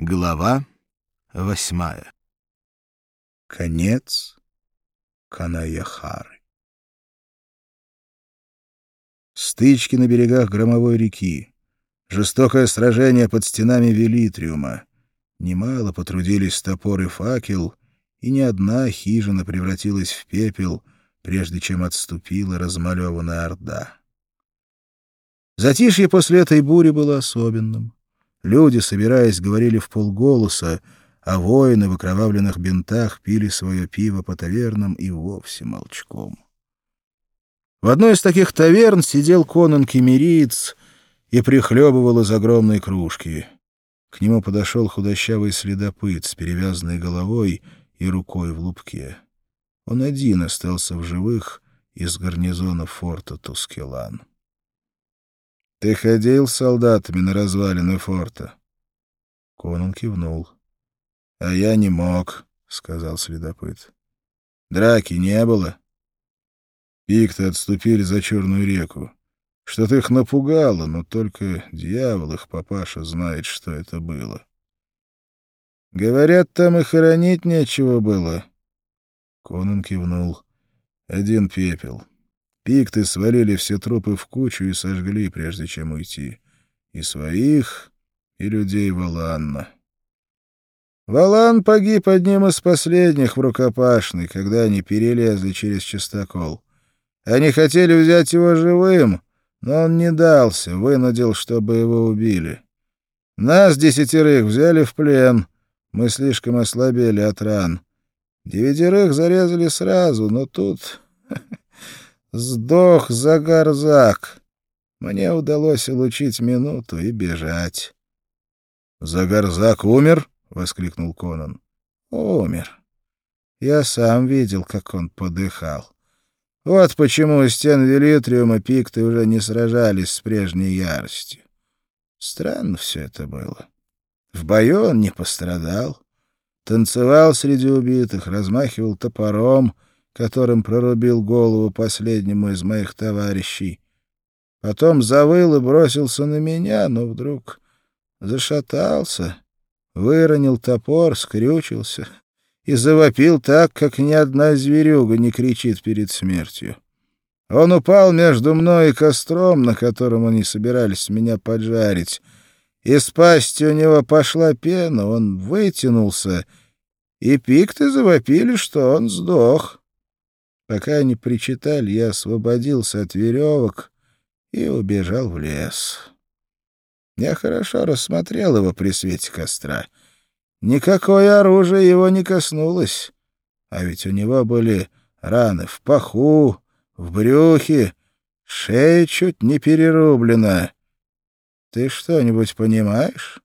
Глава восьмая Конец Канаяхары Стычки на берегах громовой реки, жестокое сражение под стенами Велитриума. Немало потрудились топор и факел, и ни одна хижина превратилась в пепел, прежде чем отступила размалеванная орда. Затишье после этой бури было особенным. Люди, собираясь, говорили в полголоса, а воины в окровавленных бинтах пили свое пиво по тавернам и вовсе молчком. В одной из таких таверн сидел Конан Кемериец и прихлебывал из огромной кружки. К нему подошел худощавый следопыт с перевязанной головой и рукой в лупке. Он один остался в живых из гарнизона форта Тускелан. — Ты ходил с солдатами на развалины форта? Конан кивнул. — А я не мог, — сказал следопыт. — Драки не было. Пикты отступили за Черную реку. Что-то их напугало, но только дьявол их папаша знает, что это было. — Говорят, там и хоронить нечего было. Конан кивнул. — Один пепел. — Пикты свалили все трупы в кучу и сожгли, прежде чем уйти. И своих, и людей Валанна. Валан погиб одним из последних в рукопашной, когда они перелезли через частокол. Они хотели взять его живым, но он не дался, вынудил, чтобы его убили. Нас, десятерых, взяли в плен. Мы слишком ослабели от ран. Девятерых зарезали сразу, но тут... Сдох Загарзак. Мне удалось улучить минуту и бежать. — Загарзак умер? — воскликнул Конан. — Умер. Я сам видел, как он подыхал. Вот почему у стен Велитриума пикты уже не сражались с прежней яростью. Странно все это было. В бою он не пострадал. Танцевал среди убитых, размахивал топором — которым прорубил голову последнему из моих товарищей. Потом завыл и бросился на меня, но вдруг зашатался, выронил топор, скрючился и завопил так, как ни одна зверюга не кричит перед смертью. Он упал между мной и костром, на котором они собирались меня поджарить. Из пасти у него пошла пена, он вытянулся, и пикты завопили, что он сдох. Пока они причитали, я освободился от веревок и убежал в лес. Я хорошо рассмотрел его при свете костра. Никакое оружие его не коснулось. А ведь у него были раны в паху, в брюхе, шея чуть не перерублена. Ты что-нибудь понимаешь?